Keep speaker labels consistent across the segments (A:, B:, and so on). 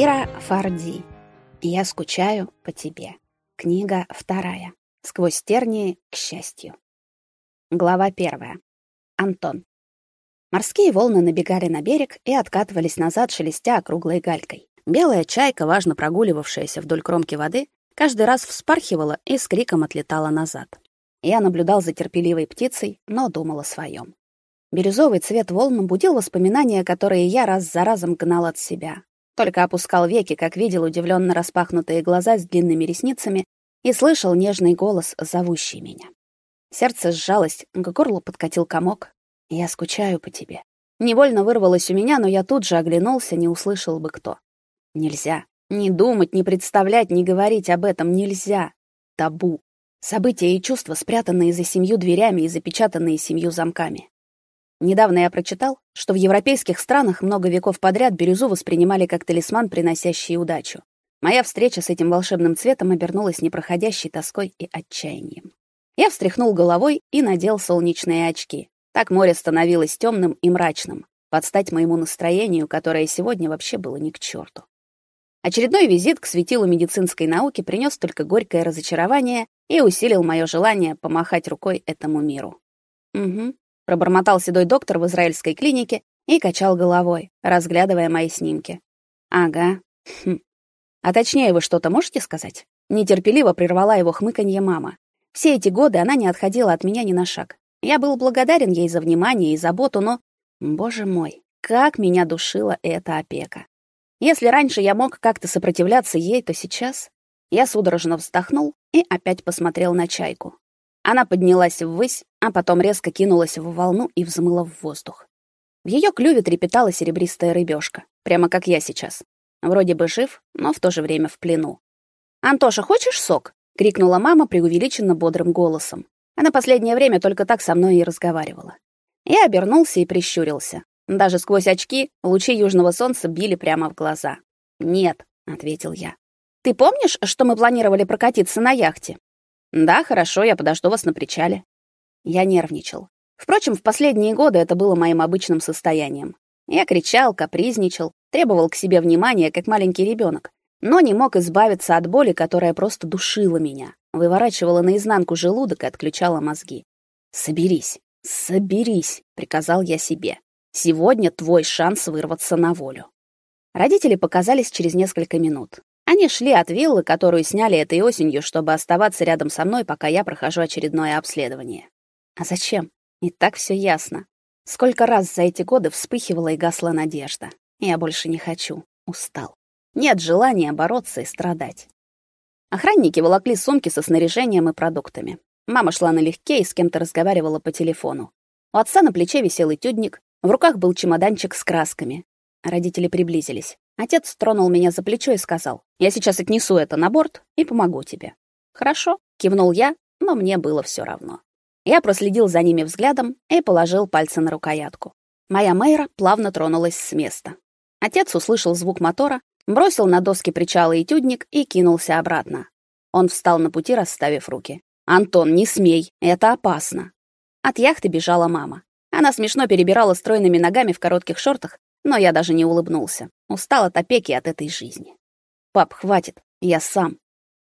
A: Ира Фарди. Я скучаю по тебе. Книга вторая. Сквозь тернии к счастью. Глава первая. Антон. Морские волны набегали на берег и откатывались назад, шелестя округлой галькой. Белая чайка, важно прогуливавшаяся вдоль кромки воды, каждый раз вспархивала и с криком отлетала назад. Я наблюдал за терпеливой птицей, но думал о своем. Бирюзовый цвет волн будил воспоминания, которые я раз за разом гнал от себя. Только опускал веки, как видел удивленно распахнутые глаза с длинными ресницами и слышал нежный голос, зовущий меня. Сердце сжалось, к горлу подкатил комок. Я скучаю по тебе. Невольно вырвалось у меня, но я тут же оглянулся, не услышал бы кто. Нельзя. Не думать, не представлять, не говорить об этом нельзя. Табу. События и чувства, спрятанные за семью дверями и запечатанные семью замками. Недавно я прочитал, что в европейских странах много веков подряд бирюзу воспринимали как талисман, приносящий удачу. Моя встреча с этим волшебным цветом обернулась непроходящей тоской и отчаянием. Я встряхнул головой и надел солнечные очки. Так море становилось темным и мрачным, под стать моему настроению, которое сегодня вообще было ни к черту. Очередной визит к светилу медицинской науки принес только горькое разочарование и усилил мое желание помахать рукой этому миру. Угу, пробормотал седой доктор в израильской клинике и качал головой, разглядывая мои снимки. Ага. Хм. А точнее, вы что-то можете сказать? Нетерпеливо прервала его хмыканье мама. Все эти годы она не отходила от меня ни на шаг. Я был благодарен ей за внимание и заботу, но, боже мой, как меня душила эта опека. Если раньше я мог как-то сопротивляться ей, то сейчас я судорожно вздохнул и опять посмотрел на чайку. Она поднялась ввысь, а потом резко кинулась в волну и взмыла в воздух. В ее клюве трепетала серебристая рыбешка, прямо как я сейчас. Вроде бы жив, но в то же время в плену. «Антоша, хочешь сок?» — крикнула мама преувеличенно бодрым голосом. Она последнее время только так со мной и разговаривала. Я обернулся и прищурился. Даже сквозь очки лучи южного солнца били прямо в глаза. «Нет», — ответил я. «Ты помнишь, что мы планировали прокатиться на яхте?» Да, хорошо, я подожду вас на причале. Я нервничал. Впрочем, в последние годы это было моим обычным состоянием. Я кричал, капризничал, требовал к себе внимания, как маленький ребенок, но не мог избавиться от боли, которая просто душила меня, выворачивала наизнанку желудок и отключала мозги. «Соберись, соберись», — приказал я себе. «Сегодня твой шанс вырваться на волю». Родители показались через несколько минут. Они шли от виллы, которую сняли этой осенью, чтобы оставаться рядом со мной, пока я прохожу очередное обследование. А зачем? И так все ясно. Сколько раз за эти годы вспыхивала и гасла надежда. Я больше не хочу. Устал. Нет желания бороться и страдать. Охранники волокли сумки со снаряжением и продуктами. Мама шла налегке и с кем-то разговаривала по телефону. У отца на плече висел этюдник, в руках был чемоданчик с красками. Родители приблизились. Отец тронул меня за плечо и сказал: "Я сейчас отнесу это на борт и помогу тебе". "Хорошо", кивнул я, но мне было все равно. Я проследил за ними взглядом и положил пальцы на рукоятку. Моя Мэйра плавно тронулась с места. Отец услышал звук мотора, бросил на доски причала этюдник и кинулся обратно. Он встал на пути, расставив руки. «Антон, не смей, это опасно». От яхты бежала мама. Она смешно перебирала стройными ногами в коротких шортах но я даже не улыбнулся. Устал от опеки от этой жизни. Пап, хватит, я сам.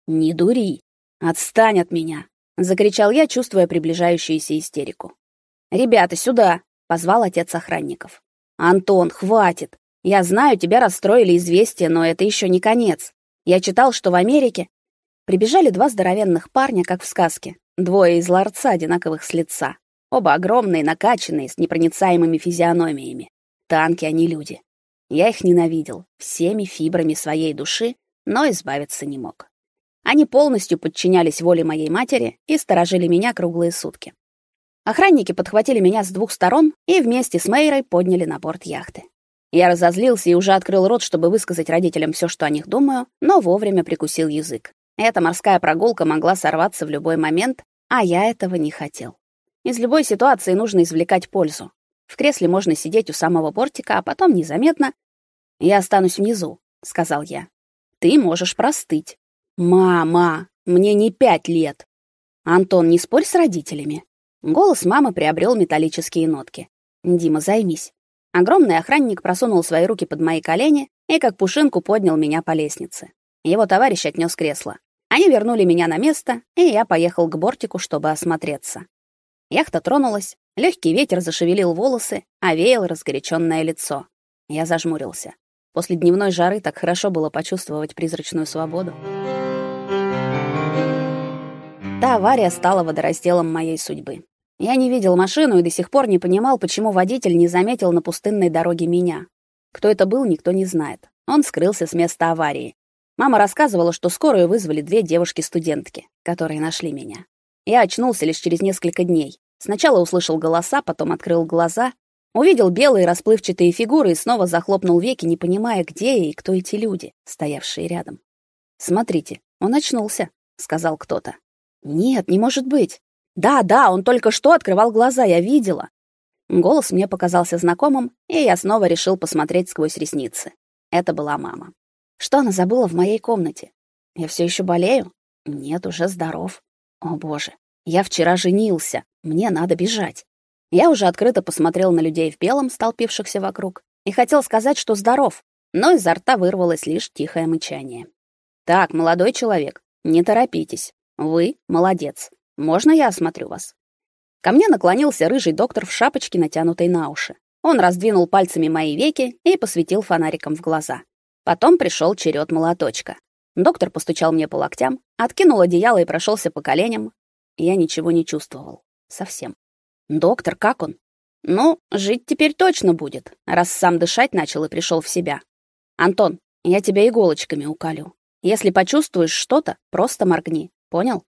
A: Не дури. Отстань от меня, закричал я, чувствуя приближающуюся истерику. Ребята, сюда, позвал отец охранников. Антон, хватит. Я знаю, тебя расстроили известия, но это еще не конец. Я читал, что в Америке прибежали два здоровенных парня, как в сказке. Двое из ларца одинаковых с лица. Оба огромные, накачанные, с непроницаемыми физиономиями. Танки, они люди. Я их ненавидел всеми фибрами своей души, но избавиться не мог. Они полностью подчинялись воле моей матери и сторожили меня круглые сутки. Охранники подхватили меня с двух сторон и вместе с Мейрой подняли на борт яхты. Я разозлился и уже открыл рот, чтобы высказать родителям все, что о них думаю, но вовремя прикусил язык. Эта морская прогулка могла сорваться в любой момент, а я этого не хотел. Из любой ситуации нужно извлекать пользу. В кресле можно сидеть у самого бортика, а потом незаметно я останусь внизу, сказал я. Ты можешь простыть. Мама, мне не пять лет. Антон, не спорь с родителями. Голос мамы приобрел металлические нотки. Дима, займись. Огромный охранник просунул свои руки под мои колени и как пушинку поднял меня по лестнице. Его товарищ отнес кресло. Они вернули меня на место, и я поехал к бортику, чтобы осмотреться. Яхта тронулась, легкий ветер зашевелил волосы, овеял разгоряченное лицо. Я зажмурился. После дневной жары так хорошо было почувствовать призрачную свободу. Та авария стала водоразделом моей судьбы. Я не видел машину и до сих пор не понимал, почему водитель не заметил на пустынной дороге меня. Кто это был, никто не знает. Он скрылся с места аварии. Мама рассказывала, что скорую вызвали две девушки-студентки, которые нашли меня. Я очнулся лишь через несколько дней. Сначала услышал голоса, потом открыл глаза, увидел белые расплывчатые фигуры и снова захлопнул веки, не понимая, где и кто эти люди, стоявшие рядом. «Смотрите, он очнулся», — сказал кто-то. «Нет, не может быть. Да, да, он только что открывал глаза, я видела». Голос мне показался знакомым, и я снова решил посмотреть сквозь ресницы. Это была мама. Что она забыла в моей комнате? Я все еще болею? Нет, уже здоров. О, боже. Я вчера женился. Мне надо бежать. Я уже открыто посмотрел на людей в белом, столпившихся вокруг, и хотел сказать, что здоров, но изо рта вырвалось лишь тихое мычание. Так, молодой человек, не торопитесь. Вы молодец. Можно я осмотрю вас? Ко мне наклонился рыжий доктор в шапочке, натянутой на уши. Он раздвинул пальцами мои веки и посветил фонариком в глаза. Потом пришел черед молоточка. Доктор постучал мне по локтям, откинул одеяло и прошелся по коленям. Я ничего не чувствовал. Совсем. Доктор, как он? Ну, жить теперь точно будет, раз сам дышать начал и пришел в себя. Антон, я тебя иголочками уколю. Если почувствуешь что-то, просто моргни. Понял?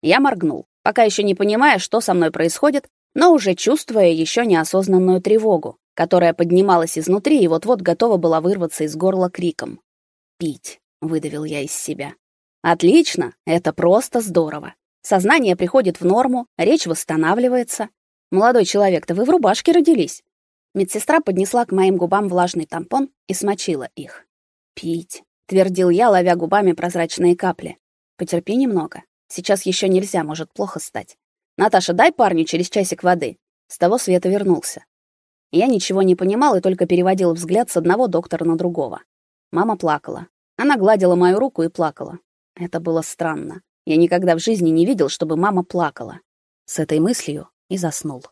A: Я моргнул, пока еще не понимая, что со мной происходит, но уже чувствуя еще неосознанную тревогу, которая поднималась изнутри и вот-вот готова была вырваться из горла криком. «Пить!» — выдавил я из себя. «Отлично! Это просто здорово! Сознание приходит в норму, речь восстанавливается. Молодой человек-то вы в рубашке родились!» Медсестра поднесла к моим губам влажный тампон и смочила их. «Пить!» — твердил я, ловя губами прозрачные капли. «Потерпи немного. Сейчас еще нельзя, может плохо стать. Наташа, дай парню через часик воды». С того света вернулся. Я ничего не понимал и только переводил взгляд с одного доктора на другого. Мама плакала. Она гладила мою руку и плакала. Это было странно. Я никогда в жизни не видел, чтобы мама плакала. С этой мыслью и заснул.